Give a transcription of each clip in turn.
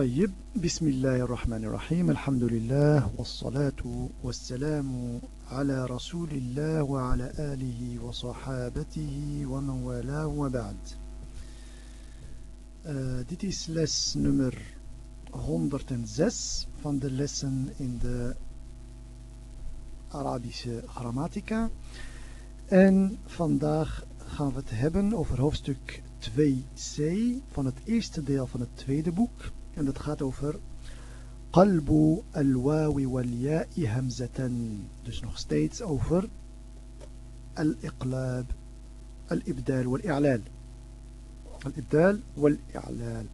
طيب بسم الله الرحمن الرحيم الحمد لله والصلاة والسلام على رسول الله وعلى آله وصحابته ومن والاه وبعد uh, Dit is les nummer 106 van de lessen in de Arabische grammatica. En vandaag gaan we het hebben over hoofdstuk 2c van het eerste deel van het tweede boek. En dat gaat over qalbu al-wawi wal-ya'i hamzatan. Dus nog steeds over al-iqlab, al-ibdal wal-i'lal. Al-ibdal wal-i'lal.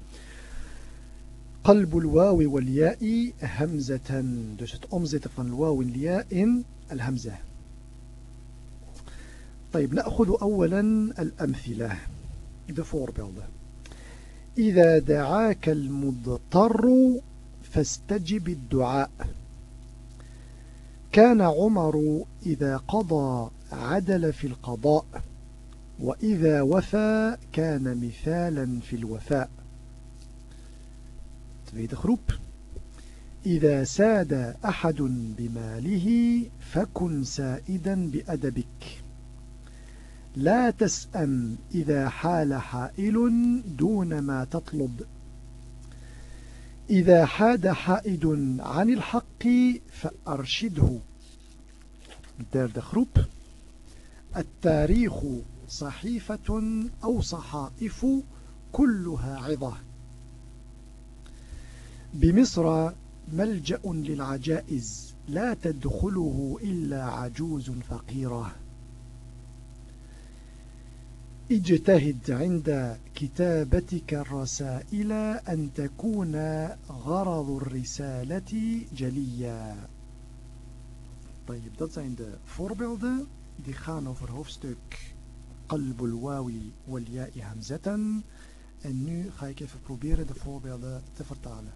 قلب الواو والياء همزة dus het omzetten van الواو والياء in الهمزة طيب نأخذ أولا الأمثلة de voorbeelden إذا دعاك المضطر فاستجب الدعاء. كان عمر إذا قضى عدل في القضاء وإذا وفى كان مثالا في الوفاء. إذا ساد أحد بماله فكن سائدا بأدبك. لا تسأم إذا حال حائل دون ما تطلب. إذا حاد حائد عن الحق فأرشده. Derde groep التاريخ صحيفة أو صحائف كلها عظة. بمصر ملجأ للعجائز لا تدخله إلا عجوز فقيرة. اجتهد عند كتابتك الرسائل أن تكون غرض الرسالة جليا طيب dat zijn de voorbeelden die gaan over hoofdstuk قلب الواو والياء همزة en nu ga ik even proberen de voorbeelden te vertalen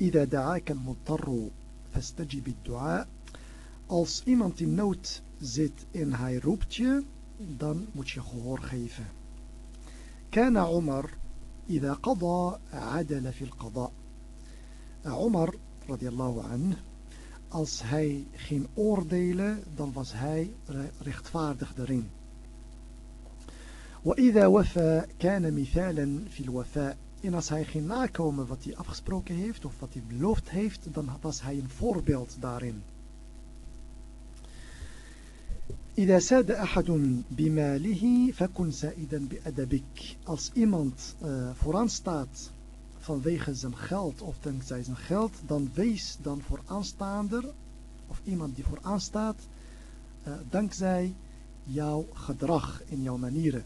إذا دعاك المضطر فاستجب الدعاء Als iemand in nood zit en hij roept je, dan moet je gehoor geven. كان عمر إذا قضى عدل في القضاء عمر رضي الله عنه als hij ging oordelen dan was hij rechtvaardig erin وإذا وفى كان مثالا في الوفاء en als hij ging nakomen wat hij afgesproken heeft of wat hij beloofd heeft dan was hij een voorbeeld daarin إذا ساد أحد بماله فكن سائدا بأدبك als iemand uh, vooraan staat vanwege zijn geld of dankzij zijn geld dan wees dan voor aanstaander of iemand die vooraan staat uh, dankzij jouw gedrag en jouw manieren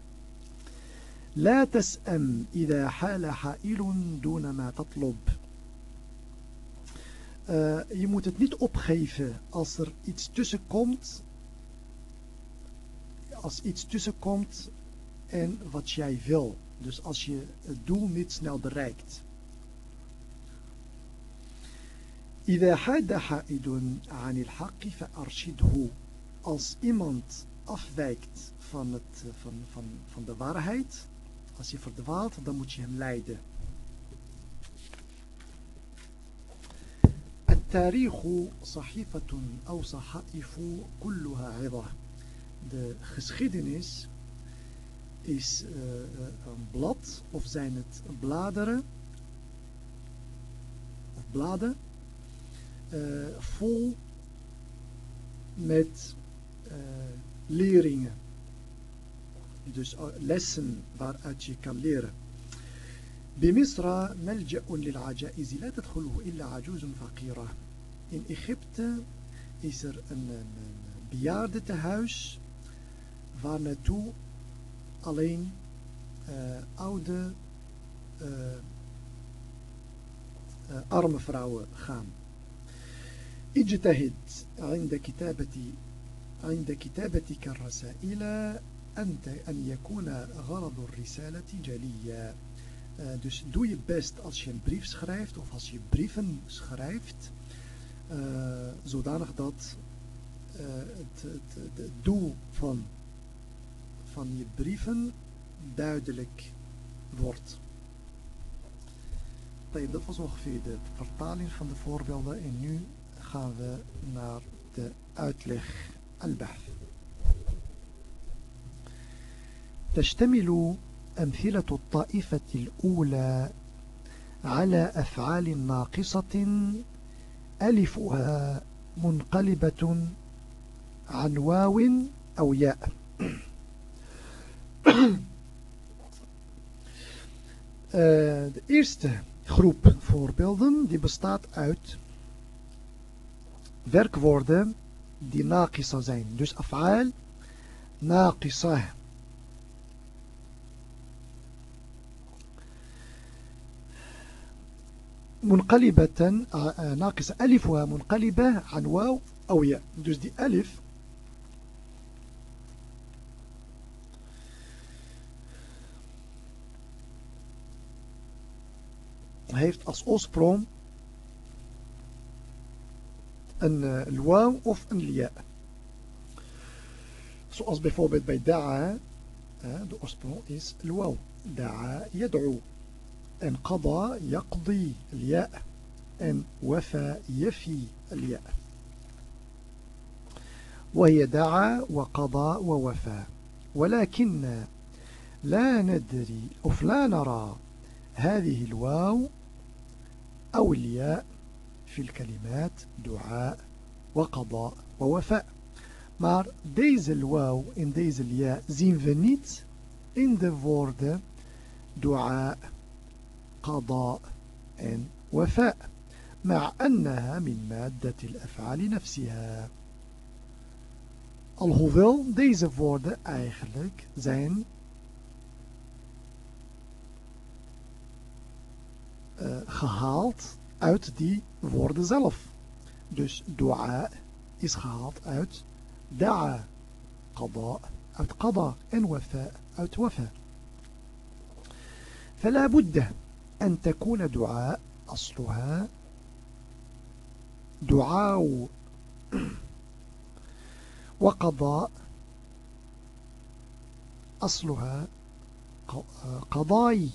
لا تسأم إذا حال حائل دون ما تطلب uh, je moet het niet opgeven als er iets tussenkomt als iets tussenkomt en wat jij wil. Dus als je het doel niet snel bereikt. إذا حاد حائد عن الحق فأرشده als iemand afwijkt van, het, van, van, van de waarheid als je verdwaalt dan moet je hem leiden التاريخ صحيفة أو صحائف كلها عظة de geschiedenis is uh, een blad of zijn het bladeren of bladen uh, vol met uh, leringen. Dus lessen waaruit je kan leren. بمصر ملجأ للعجائز لا تدخله إلا عجوز فقيرة. In Egypte is er een, een, een bejaardentehuis waar naartoe alleen uh, oude uh, uh, arme vrouwen gaan. اجتهد عند كتابتي عند كتابتك الرسائل أنت أن يكون غرض الرسالة جليا uh, dus doe je best als je een brief schrijft of als je brieven schrijft uh, zodanig dat uh, het, het, het doel van van je brieven duidelijk wordt. Dat was ongeveer de vertaling van de voorbeelden en nu gaan we naar de uitleg al-Bahth. تشتمل أمثلة الطائفة الأولى على أفعال ناقصة ألفها منقلبة عن واو أو ياء de eerste groep voorbeelden die bestaat uit werkwoorden die naqisa zijn. Dus af'al naqisa. منقلبة ناقصة ألفها منقلبة عن واو أو ياء dus die ألف heeft als oorsprong een uh, of een lia. Zoals bijvoorbeeld bij da'a, uh, de oorsprong is waw. Da'a yad'u. En قضى يقضي الياء. En وفى يفي الياء. وهي دعا وقضى ووفى ولكن لا ندري أو لا نرى هذه الواو أو الياء في الكلمات دعاء وقضاء ووفاء. maar deze الواو en deze الياء zijn فنيت إن دي وورد دعاء قضاء إن وفاء مع أنها من مادة الأفعال نفسها. Alhoewel deze woorden أيخلك زين gehaald uit die woorden zelf. Dus dua is gehaald uit da'a, qada uit qada en wafa uit wafa. فلا بد أن تكون دعاء أصلها دعاء وقضاء أصلها قضاي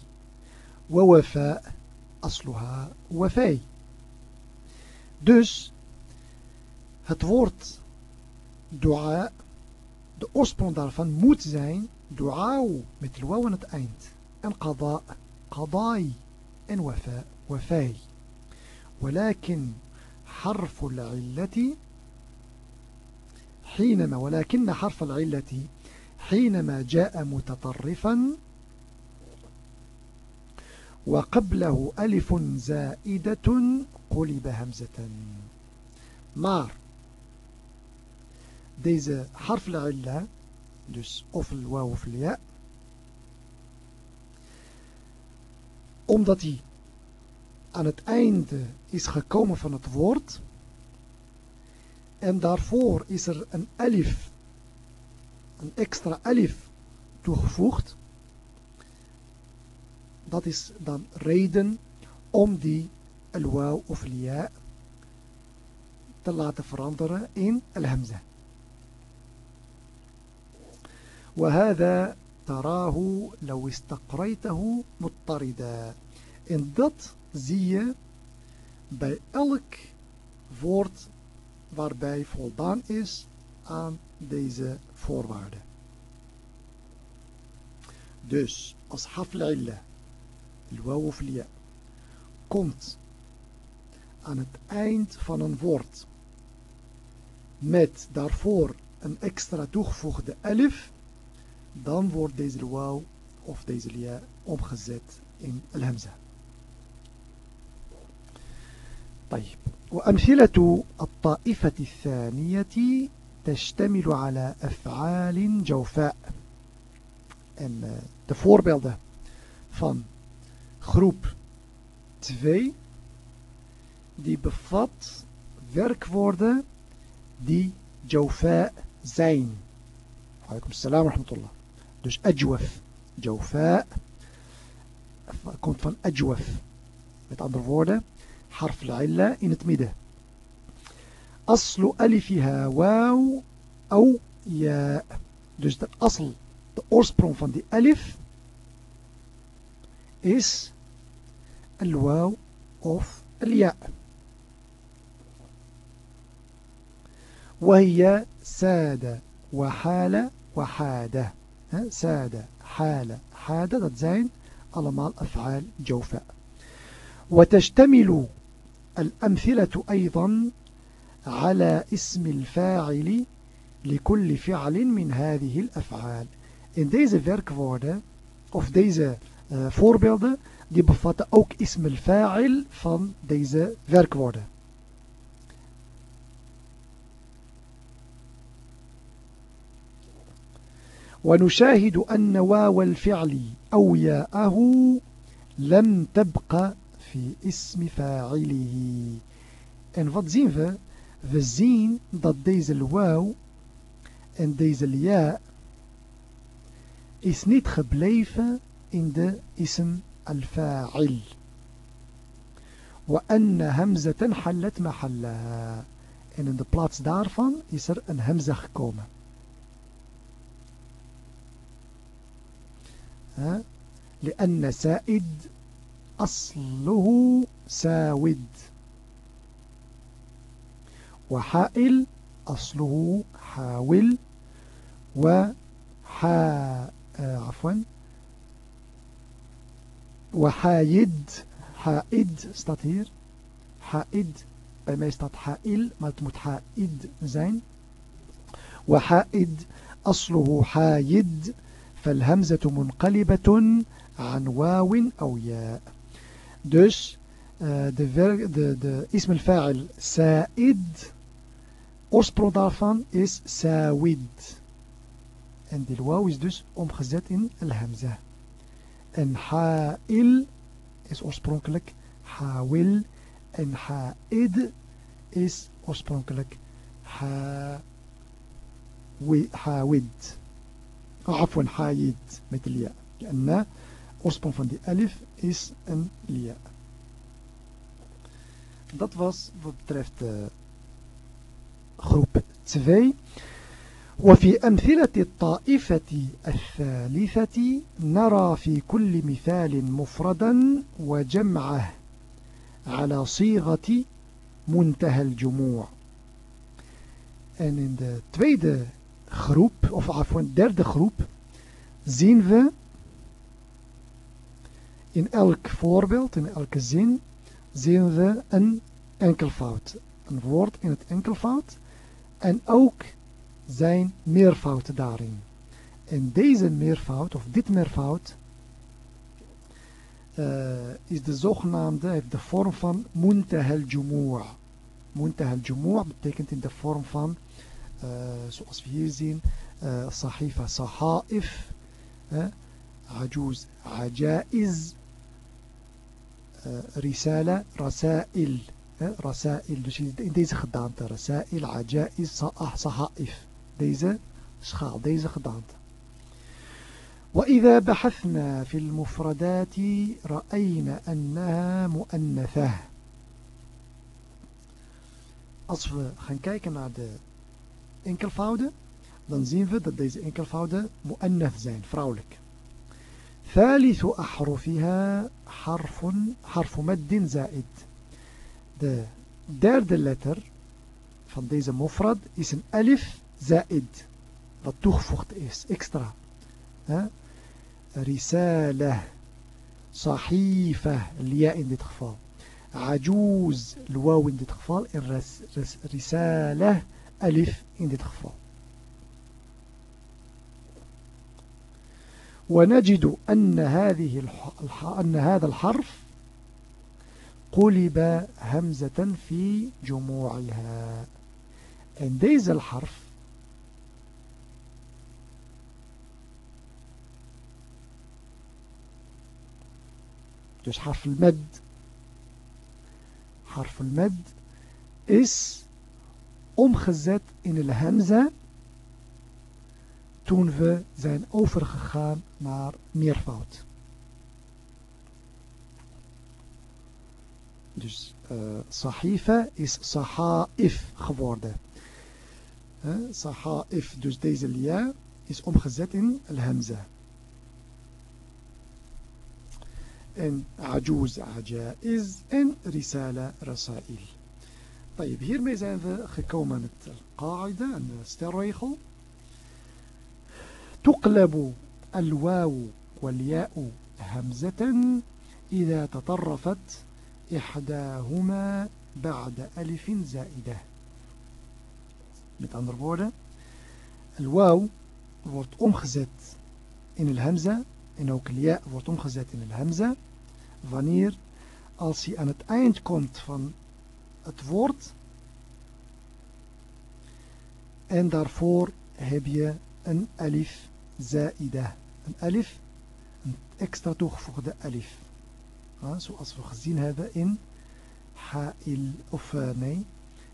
ووفاء asluha wafay. Dus het woord dua, de oorsprong daarvan moet zijn dua met de waw aan het eind. En qada, qadai en wafa, wafay. ولكن حرف العلة حينما ولكن حرف العلة حينما جاء متطرفا وقبله ألف زائدة قلب همزة maar deze harf illa dus of el waw of ja omdat hij aan het einde is gekomen van het woord en daarvoor is er een alif een extra alif toegevoegd dat is dan reden om die al-waw of liya te laten veranderen in al-hamza. وهذا تراه لو استقريته مضطردا en dat zie je bij elk woord waarbij voldaan is aan deze voorwaarden. Dus als hafla الواو of الياء komt aan het eind van een woord met daarvoor een extra toegevoegde elif, dan wordt deze wauw of deze lia omgezet in al-hamza. طيب وأمثلة الطائفة الثانية تشتمل على أفعال جوفاء en de voorbeelden van groep 2 die bevat werkwoorden die jawfa zijn. Alaikum salam wa rahmatullah. Dus ajwaf. Jawfa komt van ajwaf. Met andere woorden, harf illa in het midden. Aslu alifiha waw au ja. Dus de asl, de oorsprong van die alif is الواو of الياء وهي ساد وحال وحادة ساد حال حادة dat zijn allemaal أفعال جوفاء. وتشتمل الأمثلة أيضا على اسم الفاعل لكل فعل من هذه الأفعال. In deze werkwoorden of deze voorbeelden die bevatten ook ism al-fa'il van deze werkwoorden. ونشاهد أن واو الفعل أو ياءه لم تبق في اسم فاعله En wat zien we? We zien dat deze wauw en deze ja is niet gebleven in de ism al-fa'il. وأن همزة حلت محلها. إن in de plaats daarvan is er een hemza gekomen. لأن سائد أصله ساود. وحائل أصله حاول. وحا آه، عفوا. وحايد حائد staat حائد bij mij حائل maar het حائد زين. وحائد أصله حايد فالهمزة منقلبة عن واو أو ياء. dus آه، اسم الفاعل سائد. oorsprong daarvan is ساويد. en الواو waw is dus omgezet الهمزة. En ha'il is oorspronkelijk ha'wil. En ha'id is oorspronkelijk ha'wid. Afwan ha'id met lia. En oorsprong van die alif is een lia. Dat was wat betreft eh, groep 2. وفي أمثلة الطائفة الثالثة نرى في كل مثال مفردا وجمعه على صيغة منتهى الجموع. En in de tweede groep, of afwan derde groep, zien we in elk voorbeeld, in elke zin, zien we een enkelvoud. Een woord in het enkelvoud en ook zijn meervoud daarin. En deze meervoud, of dit meervoud, uh, is de zogenaamde, heeft de vorm van muntahal jumu'a. Muntahal jumu'a betekent in de vorm van uh, zoals we hier zien, uh, sahifa sahaif, uh, ajuz ajaiz, uh, risala rasail. Uh, rasail, dus in deze gedaante, rasail, ajaiz, sa'ah, sahaif. Deze schaal, deze gedaante. وإذا بحثنا في المفردات رأينا أنها مؤنثة. Als we gaan kijken naar de enkelvouden, dan zien we dat deze enkelvouden mu'annath zijn, vrouwelijk. ثالث أحرفها حرف حرف مد زائد. De derde letter van deze mufrad is een alif zaid, wat toegevoegd is, extra. رسالة صحيفة الياء in dit geval عجوز الواو in dit geval رسالة ألف in dit geval. ونجد أن هذه أن هذا الحرف قلب همزة في جموعها. En deze الحرف dus حرف المد حرف المد is omgezet in de hamza toen we zijn overgegaan naar meervoud. Dus uh, sahifa is sahaif geworden. Uh, sahaif, dus deze lia is omgezet in al-hamza. En ajuz ajaiz en risala rasail. طيب hiermee zijn we gekomen het qaida, aan de stelregel. تقلب الواو والياء همزة إذا تطرفت إحداهما بعد ألف زائدة Met andere woorden, الواو wordt omgezet in hamza en ook ja wordt omgezet in hamza wanneer als hij aan het eind komt van het woord en daarvoor heb je een alif zaida. Een alif, een extra toegevoegde alif. Ja, zoals we gezien hebben in ha'il, of uh, nee,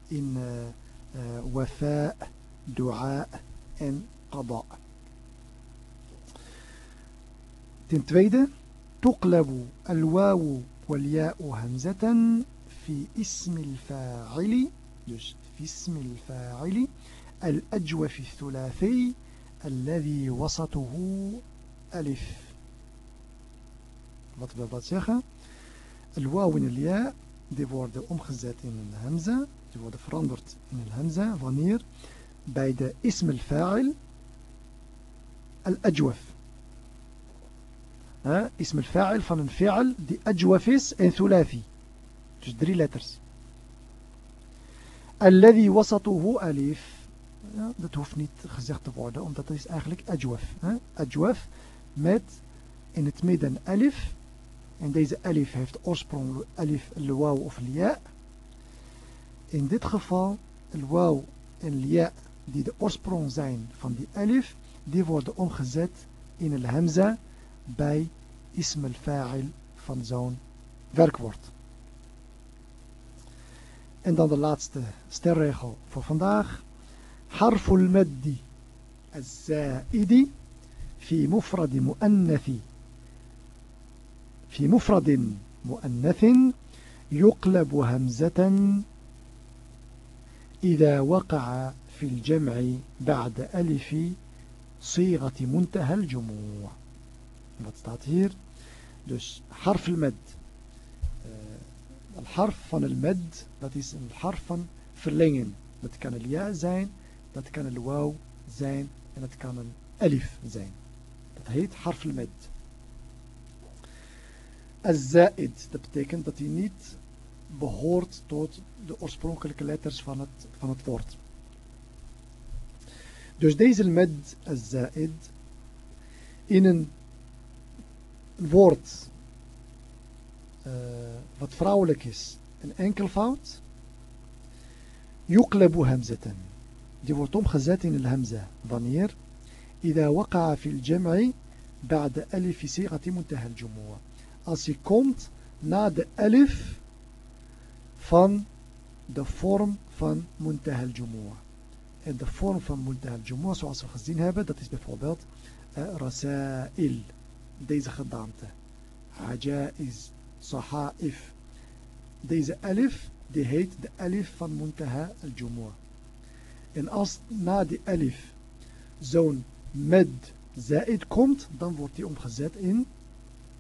in uh, uh, wafa, dua en qada. Ten tweede, تقلب الواو والياء همزة في اسم الفاعل dus في اسم الفاعل الأجوف الثلاثي الذي وسطه ألف wat wil dat zeggen el wauw en el ja die worden omgezet in een hamza die worden veranderd in een hamza wanneer bij de ism al fa'il اسم الفاعل فن الفعل دي أجوفس إن ثلاثي. تجدري لترس الذي وسطه أليف ده توفنيت خزيغت بعده أم ده تريس أخلك أجوف أجوف. مت إن تميدن أليف إن ديز أليف هيفت أرسبرون أليف الواو أو الياء. إن ديت خفا الواو الياء دي ده أرسبرون زين فن دي أليف دي ورد أم خزيت إن الهمزة. Bij ism al-fa'il van zo'n werkwoord. En dan de laatste sterregel voor vandaag. حرف المد الزائد في مفرد مؤنث في مفرد مؤنث يقلب همزة إذا وقع في الجمع بعد ألف صيغة منتهى الجموع Wat staat hier? Dus harf al-med. het eh, harf van al-med, dat is een harf van verlengen. Dat kan een ja zijn, dat kan een wauw zijn en dat kan een alif zijn. Dat heet harfel med. Al-za'id, dat betekent dat hij niet behoort tot de oorspronkelijke letters van het, van het woord. Dus deze med al-za'id in een woord uh, wat vrouwelijk is, een enkelvoud, yuqlabu hamzatan. die wordt omgezet in الهمزة wanneer إذا وقع في الجمع بعد ألف صيغة منتهى الجموع als je komt na de alif van de vorm van muntaha al-jumu'a en de vorm van muntaha al-jumu'a zoals we gezien hebben dat is bijvoorbeeld uh, rasail deze gedaante ajaiz sahaif deze alif die heet de alif van muntaha al-jumu'a En als na die alif zo'n med zaid komt, dan wordt die omgezet in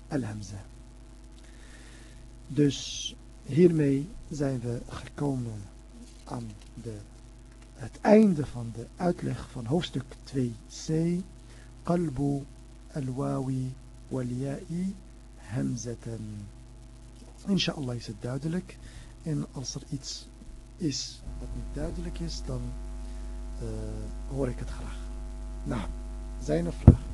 al-hamza. Dus hiermee zijn we gekomen aan de, het einde van de uitleg van hoofdstuk 2c. Qalbu al-wawi والياء همزة. إن شاء الله يصير دادلك إن أصر إتس إس دادلك إس آه، دم هوريك أتخرج نعم. زين فلاح